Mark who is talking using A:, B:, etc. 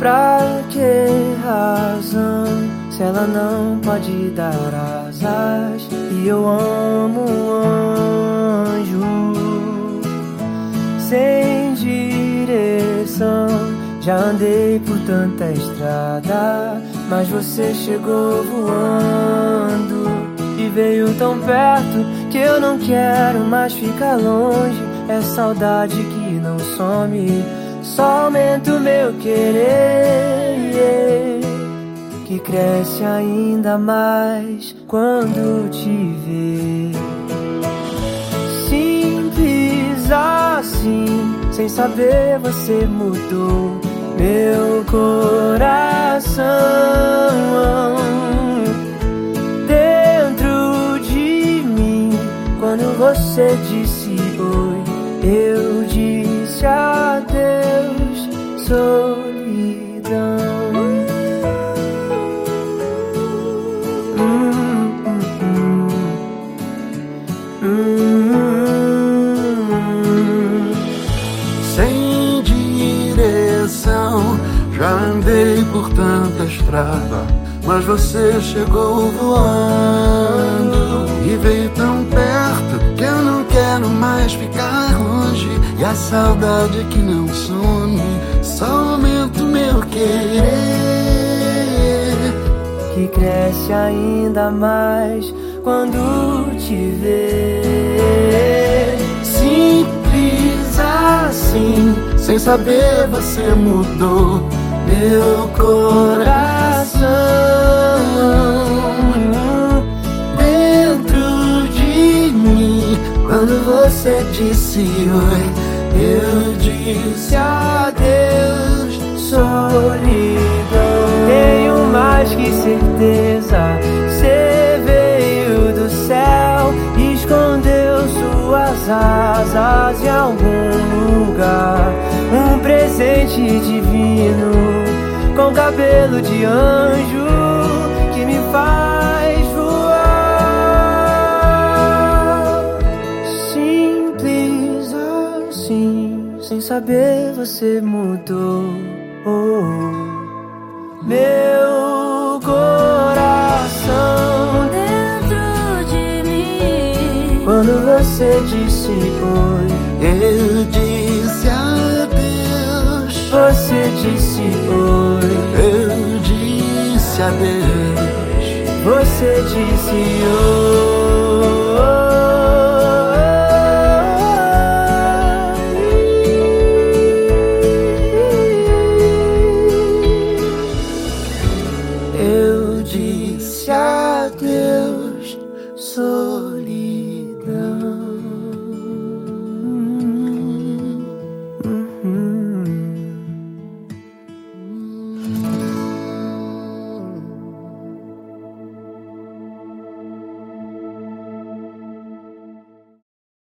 A: Pra que razão se ela não pode dar asas? E eu amo um anjo sem direção. Já andei por tanta estrada, mas você chegou voando e veio tão perto que eu não quero mais ficar longe. É saudade que não some só aumenta o meu querer, que cresce ainda mais quando te vê. Sem saber você mudou meu coração. Dentro de mim, quando você disse oi, eu disse adeus,
B: Já andei por tanta estrada, mas você chegou voando e veio tão perto que eu não quero mais ficar longe. E a saudade que não some só aumenta o meu querer.
A: que cresce ainda mais quando te vê.
B: Simples assim, sem saber você mudou meu coração. Dentro de mim, quando você disse oi, eu disse adeus, solidão.
A: Tenho mais que certeza, você veio do céu, escondeu suas asas em algum lugar. Um presente divino, com cabelo de anjo, que me faz voar. Simples assim, sem saber você mudou. Meu coração
C: dentro de mim.
A: Quando você disse oi,
B: Eu disse adeus,
A: você disse você disse oi.
B: Eu disse adeus, sou